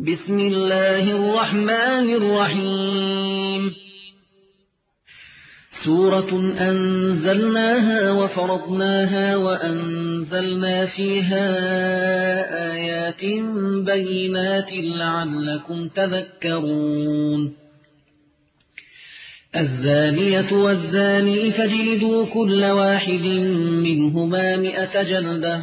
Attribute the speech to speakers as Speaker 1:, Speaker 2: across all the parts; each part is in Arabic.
Speaker 1: بسم الله الرحمن الرحيم. سورة أنزلناها وفرضناها وأنزلنا فيها آيات بينات لعلكم تذكرون. الزانية والزاني فجلدوا كل واحد منهما مئة جلدة.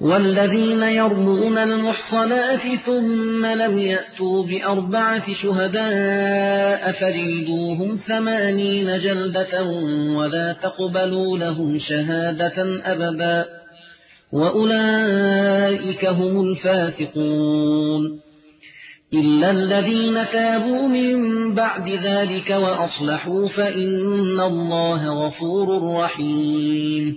Speaker 1: والذين يرمون المحصنات ثم لم يأتوا بأربعة شهداء فجلدوهم ثمانين جلدة ولا تقبلوا لهم شهادة أبدا وأولئك هم الفاسقون إلا الذين تابوا من بعد ذلك وأصلحوا فإن الله غفور رحيم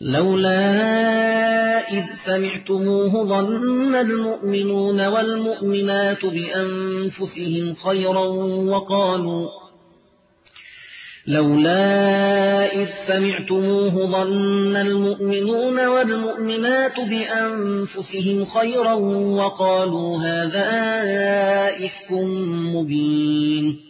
Speaker 1: لولا إذ سمعتموه ظن المؤمنون والمؤمنات بأنفسهم خيرا وقالوا لولا إذ سمعتموه ظن المؤمنون والمؤمنات بأنفسهم خيرا وقالوا هذا إفك مبين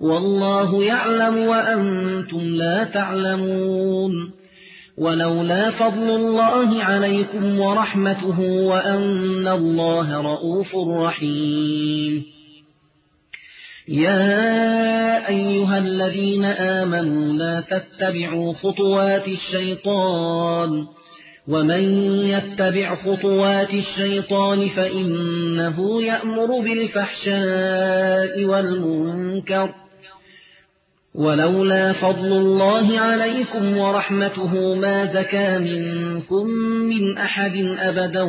Speaker 1: والله يعلم وأنتم لا تعلمون. ولولا فضل الله عليكم ورحمته وأن الله رؤوف رحيم. يا أيها الذين آمنوا لا تتبعوا خطوات الشيطان. ومن يتبع خطوات الشيطان فإنه يأمر بالفحشاء والمنكر. ولولا فضل الله عليكم ورحمته ما زكى منكم من أحد أبدا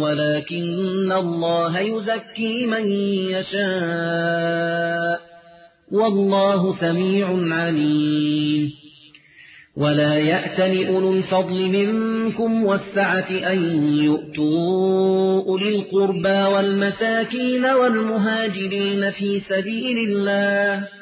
Speaker 1: ولكن الله يزكي من يشاء. والله سميع عليم. ولا يأتل أولو الفضل منكم والسعة أن يؤتوا أولي القربى والمساكين والمهاجرين في سبيل الله.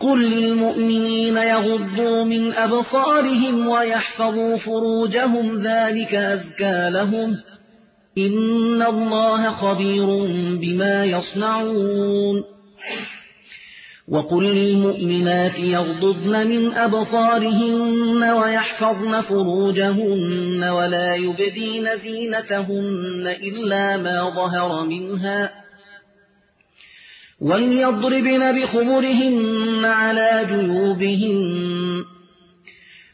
Speaker 1: قل للمؤمنين يغضوا من أبصارهم ويحفظوا فروجهم ذلك أذكى لهم إن الله خبير بما يصنعون وقل للمؤمنات يغضضن من أبصارهن ويحفظن فروجهن ولا يبدين زينتهن إلا ما ظهر منها وليضربن بخمرهن على جيوبهن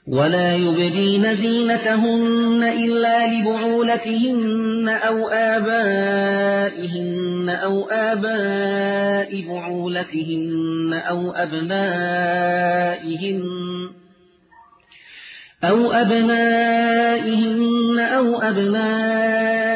Speaker 1: ولا يبدين زينتهن إلا لبعولتهن أو آبائهن أو آباء بعولتهن أو أبنائهن أو أبنائهن أو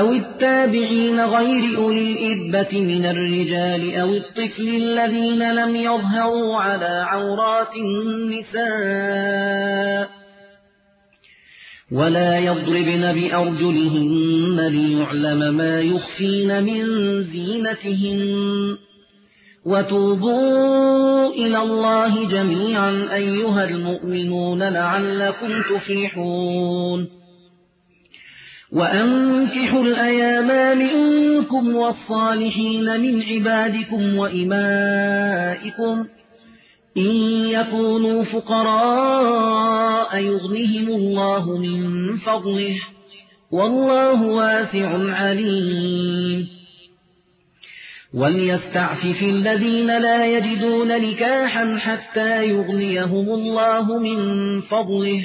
Speaker 1: أو التابعين غير أولي الإذبة من الرجال أو الطفل الذين لم يظهروا على عورات النساء ولا يضربن بأرجلهن ليعلم ما يخفين من زينتهن وتوبوا إلى الله جميعا أيها المؤمنون لعلكم تفلحون وأنكحوا الأيام منكم والصالحين من عبادكم وإمائكم إن يكونوا فقراء يغنهم الله من فضله والله واسع عليم. وليستعفف الذين لا يجدون نكاحا حتى يغنيهم الله من فضله.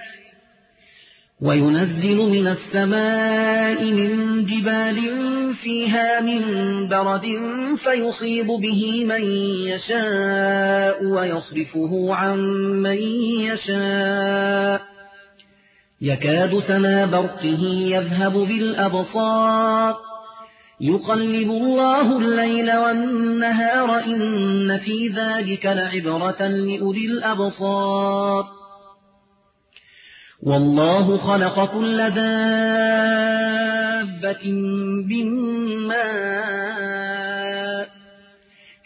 Speaker 1: وينزل من السماء من جبال فيها من برد فيصيب به من يشاء ويصرفه عن من يشاء. يكاد سنا برقه يذهب بالأبصار. يقلب الله الليل والنهار إن في ذلك لعبرة لأولي الأبصار. والله خلق كل دابة بماء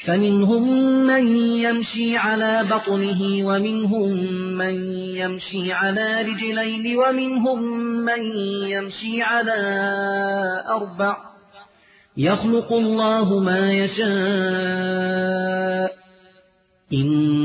Speaker 1: فمنهم من يمشي على بطنه ومنهم من يمشي على رجلين ومنهم من يمشي على أربع. يخلق الله ما يشاء. إن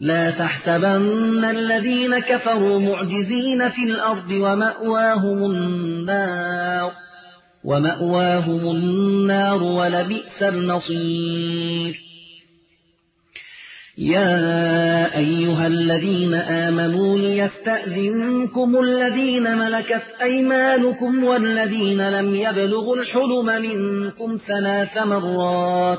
Speaker 1: لا تحسبن الذين كفروا معجزين في الأرض ومأواهم النار ومأواهم النار ولبئس المصير. يا أيها الذين آمنوا ليستأذنكم الذين ملكت أيمانكم والذين لم يبلغوا الحلم منكم ثلاث مرات.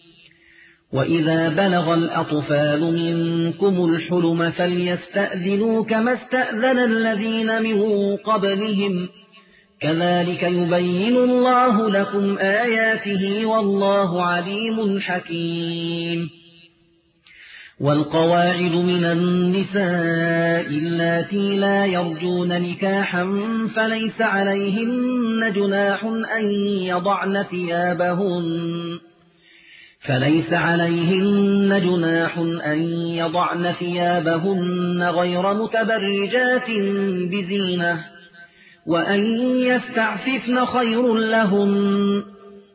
Speaker 1: وإذا بلغ الأطفال منكم الحلم فليستأذنوا كما استأذن الذين من قبلهم كذلك يبين الله لكم آياته والله عليم حكيم والقواعد من النساء اللاتي لا يرجون نكاحا فليس عليهن جناح أن يضعن ثيابهن فليس عليهن جناح أن يضعن ثيابهن غير متبرجات بزينة وأن يستعففن خير لهم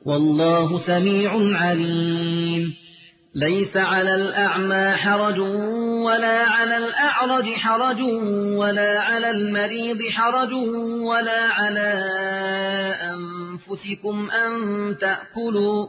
Speaker 1: والله سميع عليم. ليس على الأعمى حرج ولا على الأعرج حرج ولا على المريض حرج ولا على أنفسكم أن تأكلوا